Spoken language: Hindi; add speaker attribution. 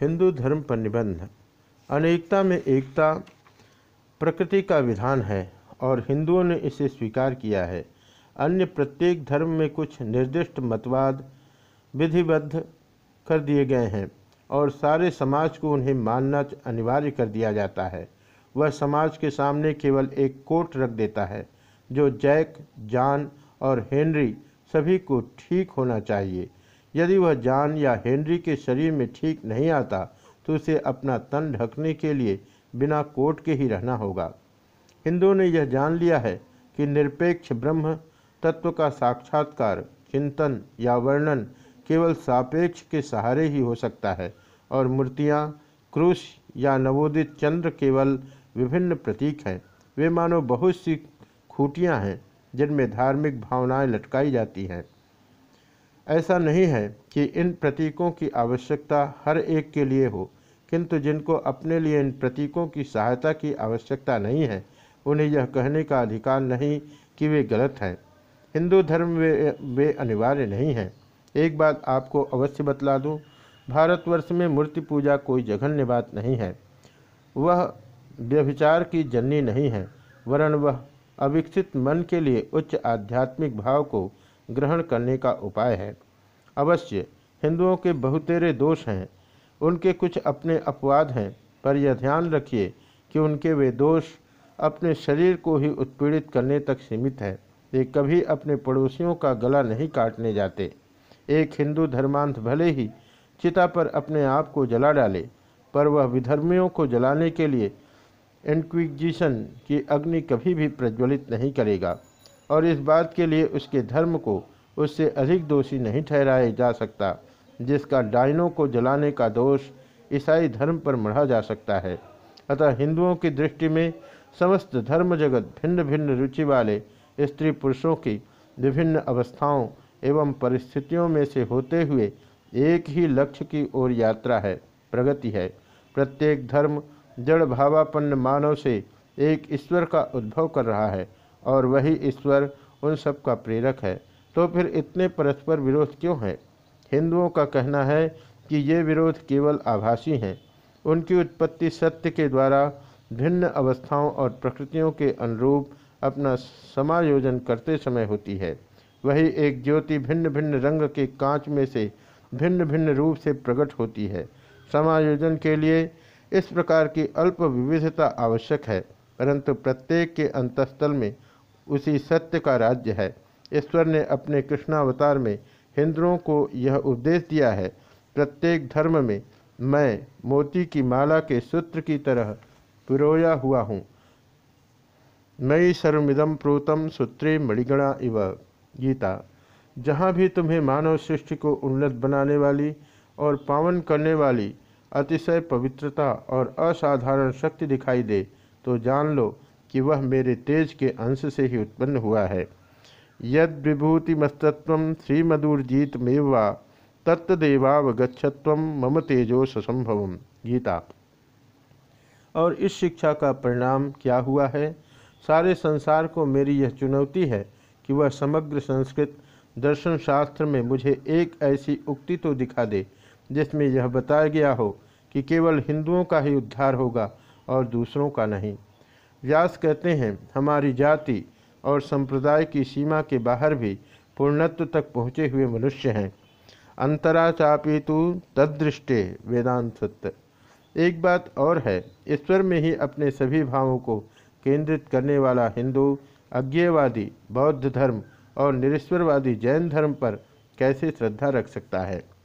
Speaker 1: हिंदू धर्म पर निबंध। अनेकता में एकता प्रकृति का विधान है और हिंदुओं ने इसे स्वीकार किया है। अन्य प्रत्येक धर्म में कुछ निर्दिष्ट मतवाद विधिबद्ध कर दिए गए हैं और सारे समाज को उन्हें मानना अनिवार्य कर दिया जाता है। वह समाज के सामने केवल एक कोट रख देता है, जो जैक, जॉन और हेनरी सभी को ठीक होना चाहिए। यदि वह जान या हेनरी के शरीर में ठीक नहीं आता तो उसे अपना तन ढकने के लिए बिना कोट के ही रहना होगा। हिंदुओं ने यह जान लिया है कि निरपेक्ष ब्रह्म तत्व का साक्षात्कार, चिंतन या वर्णन केवल सापेक्ष के सहारे ही हो सकता है, और मूर्तियाँ क्रूश या नवोदित चंद्र केवल विभिन्न प्रतीक हैं। वे मानो बहुत सी खूटियाँ हैं जिनमें धार्मिक भावनाएँ लटकाई जाती हैं। ऐसा नहीं है कि इन प्रतीकों की आवश्यकता हर एक के लिए हो, किंतु जिनको अपने लिए इन प्रतीकों की सहायता की आवश्यकता नहीं है, उन्हें यह कहने का अधिकार नहीं कि वे गलत हैं। हिंदू धर्म वे वे अनिवार्य नहीं हैं। एक बात आपको अवश्य बतला दूँ, भारतवर्ष में मूर्ति पूजा कोई जघन्य बात नहीं है। वह व्यभिचार की जननी नहीं है, वरन वह अविकसित मन के लिए उच्च आध्यात्मिक भाव को ग्रहण करने का उपाय है। अवश्य, हिंदुओं के बहुतेरे दोष हैं। उनके कुछ अपने अपवाद हैं, पर यह ध्यान रखिए कि उनके वे दोष अपने शरीर को ही उत्पीड़ित करने तक सीमित है। वे कभी अपने पड़ोसियों का गला नहीं काटने जाते। एक हिंदू धर्मांत भले ही चिता पर अपने आप को जला डाले, पर वह विधर्मियों को जलाने के लिए इंक्विजिशन की अग्नि कभी भी प्रज्वलित नहीं करेगा। और इस बात के लिए उसके धर्म को उससे अधिक दोषी नहीं ठहराया जा सकता, जिसका डाइनों को जलाने का दोष ईसाई धर्म पर मढ़ा जा सकता है। अतः हिंदुओं की दृष्टि में समस्त धर्म जगत भिन्न भिन्न रुचि वाले स्त्री पुरुषों की विभिन्न अवस्थाओं एवं परिस्थितियों में से होते हुए एक ही लक्ष्य की ओर यात्रा है, प्रगति है। प्रत्येक धर्म जड़ भावापन्न मानव से एक ईश्वर का उद्भव कर रहा है। और वही ईश्वर उन सब का प्रेरक है। तो फिर इतने परस्पर विरोध क्यों है? हिंदुओं का कहना है कि ये विरोध केवल आभासी हैं। उनकी उत्पत्ति सत्य के द्वारा भिन्न अवस्थाओं और प्रकृतियों के अनुरूप अपना समायोजन करते समय होती है। वही एक ज्योति भिन्न भिन्न रंग के कांच में से भिन्न भिन्न रूप से प्रकट होती है। समायोजन के लिए इस प्रकार की अल्प विविधता आवश्यक है, परंतु प्रत्येक के अंतस्थल में उसी सत्य का राज्य है। ईश्वर ने अपने कृष्णावतार में हिंदुओं को यह उपदेश दिया है, प्रत्येक धर्म में मैं मोती की माला के सूत्र की तरह पिरोया हुआ हूँ। मई सर्वमिदम प्रोतम सूत्रे मणिगणा इव। गीता, जहाँ भी तुम्हें मानव सृष्टि को उन्नत बनाने वाली और पावन करने वाली अतिशय पवित्रता और असाधारण शक्ति दिखाई दे तो जान लो कि वह मेरे तेज के अंश से ही उत्पन्न हुआ है। यद विभूतिमस्तत्व श्रीमदुर्जीत मेवा तत्देवावगछत्व मम तेजो ससंभव गीता। और इस शिक्षा का परिणाम क्या हुआ है? सारे संसार को मेरी यह चुनौती है कि वह समग्र संस्कृत दर्शन शास्त्र में मुझे एक ऐसी उक्ति तो दिखा दे, जिसमें यह बताया गया हो कि केवल हिंदुओं का ही उद्धार होगा और दूसरों का नहीं। व्यास कहते हैं, हमारी जाति और संप्रदाय की सीमा के बाहर भी पूर्णत्व तक पहुँचे हुए मनुष्य हैं। अंतरा चापी तो तदृष्टे वेदांत एक बात और है, ईश्वर में ही अपने सभी भावों को केंद्रित करने वाला हिंदू, अज्ञेयवादी, बौद्ध धर्म और निरीश्वरवादी जैन धर्म पर कैसे श्रद्धा रख सकता है?